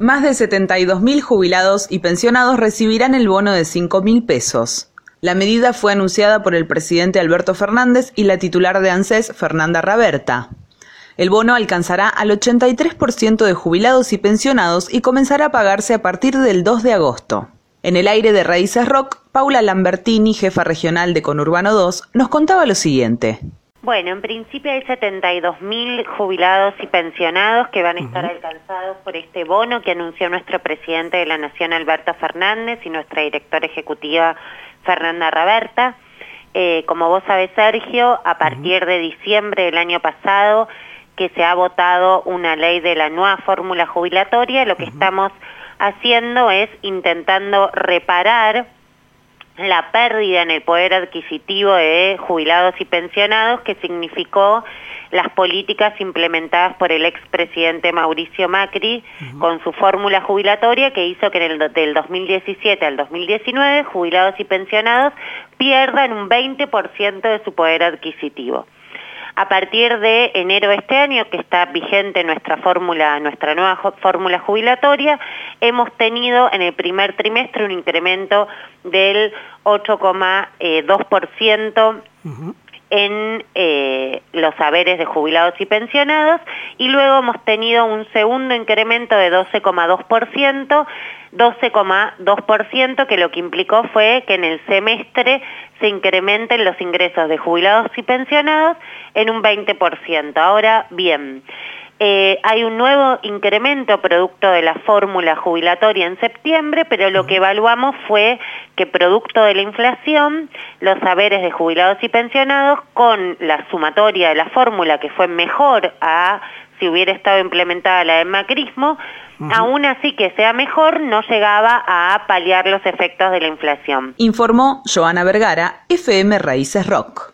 Más de 72.000 jubilados y pensionados recibirán el bono de 5.000 pesos. La medida fue anunciada por el presidente Alberto Fernández y la titular de ANSES, Fernanda Raberta. El bono alcanzará al 83% de jubilados y pensionados y comenzará a pagarse a partir del 2 de agosto. En el aire de Raíces Rock, Paula Lambertini, jefa regional de Conurbano 2, nos contaba lo siguiente. Bueno, en principio hay 72.000 jubilados y pensionados que van a estar alcanzados por este bono que anunció nuestro presidente de la Nación, Alberto Fernández, y nuestra directora ejecutiva, Fernanda Raberta. Eh, como vos sabés, Sergio, a partir de diciembre del año pasado, que se ha votado una ley de la nueva fórmula jubilatoria, lo que estamos haciendo es intentando reparar la pérdida en el poder adquisitivo de jubilados y pensionados que significó las políticas implementadas por el expresidente Mauricio Macri con su fórmula jubilatoria que hizo que en el, del 2017 al 2019 jubilados y pensionados pierdan un 20% de su poder adquisitivo. A partir de enero de este año, que está vigente nuestra fórmula, nuestra nueva fórmula jubilatoria, hemos tenido en el primer trimestre un incremento del 8,2% en eh, los saberes de jubilados y pensionados y luego hemos tenido un segundo incremento de 12,2%, 12,2% que lo que implicó fue que en el semestre se incrementen los ingresos de jubilados y pensionados en un 20%. Ahora bien, eh, hay un nuevo incremento producto de la fórmula jubilatoria en septiembre, pero lo que evaluamos fue que producto de la inflación, los saberes de jubilados y pensionados, con la sumatoria de la fórmula que fue mejor a si hubiera estado implementada la del macrismo, aún así que sea mejor, no llegaba a paliar los efectos de la inflación. Informó Joana Vergara, FM Raíces Rock.